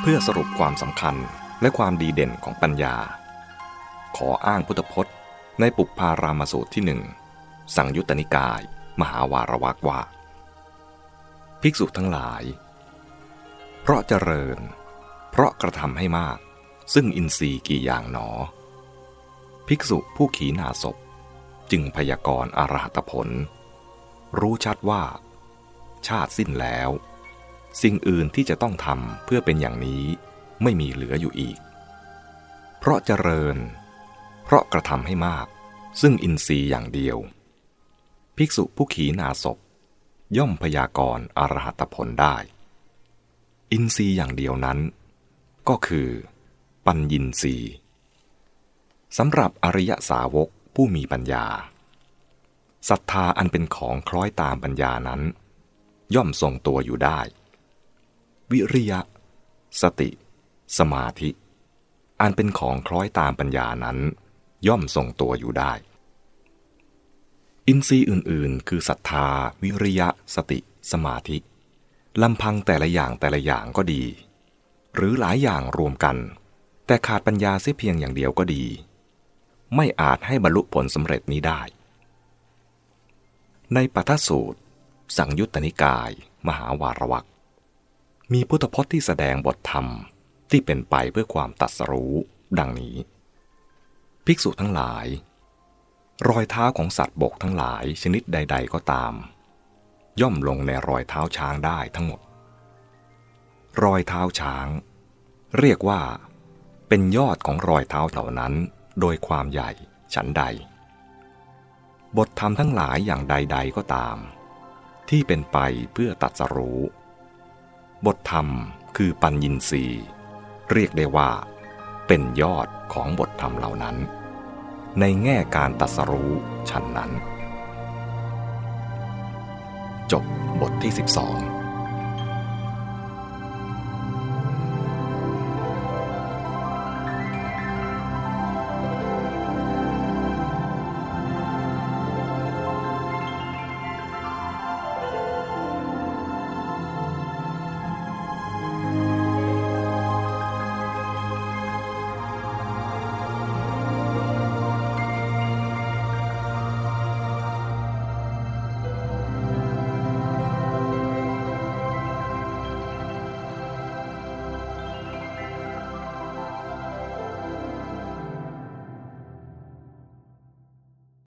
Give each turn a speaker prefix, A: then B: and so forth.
A: เพื่อสรุปความสำคัญและความดีเด่นของปัญญา ขออ้างพุทธพจน์ ในปุพพารามสูตรที่หนึ่งสังยุตตนิกาย มหาวารวักว่า ภิกษุทั้งหลาย เพราะเจริญ เพราะกระทำให้มาก ซึ่งอินทรีย์กี่อย่างหนอ ภิกษุผู้ขี่นาศพ จึงพยากรณ์อรหัตผล รู้ชัดว่า ชาติสิ้นแล้ว สิ่งอื่นที่จะต้องทำเพื่อเป็นอย่างนี้ไม่มีเหลืออยู่อีก เพราะเจริญ เพราะกระทำให้มาก ซึ่งอินทรีย์อย่างเดียว ภิกษุผู้ขีนาศพ ย่อมพยากรณ์อรหัตผลได้ อินทรีย์อย่างเดียวนั้น ก็คือ ปัญญินทรีย์สำหรับอริยสาวกผู้มีปัญญาศรัทธาอันเป็นของคล้อยตามปัญญานั้น ย่อมทรงตัวอยู่ได้ วิริยะ สติ สมาธิ อันเป็นของคล้อยตามปัญญานั้น ย่อมทรงตัวอยู่ได้ อินทรีย์อื่นๆ คือศรัทธา วิริยะ สติ สมาธิลำพังแต่ละอย่างแต่ละอย่างก็ดี หรือหลายอย่างรวมกัน แต่ขาดปัญญาเสียเพียงอย่างเดียวก็ดี ไม่อาจให้บรรลุผลสำเร็จนี้ได้ ในปัทสูตร สังยุตตนิกาย มหาวารวัก มีพุทธพจน์ที่แสดงบทธรรมที่เป็นไปเพื่อความตัดสรู้ดังนี้ ภิกษุทั้งหลาย รอยเท้าของสัตว์บกทั้งหลายชนิดใด ๆ ก็ตาม ย่อมลงในรอยเท้าช้างได้ทั้งหมด รอยเท้าช้าง เรียกว่า เป็นยอดของรอยเท้าเหล่านั้นโดยความใหญ่ฉันใด บทธรรมทั้งหลายอย่างใด ๆ ก็ตาม ที่เป็นไปเพื่อตัดสรู้ บทธรรมคือปัญญินรีเรียกได้ว่า เป็นยอดของบทธรรมเหล่านั้น ในแง่การตัสรู้ชั้นนั้น จบบทที่ 12